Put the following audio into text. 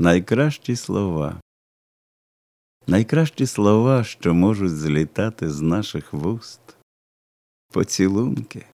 найкращі слова, найкращі слова, що можуть злітати з наших вуст, поцілунки,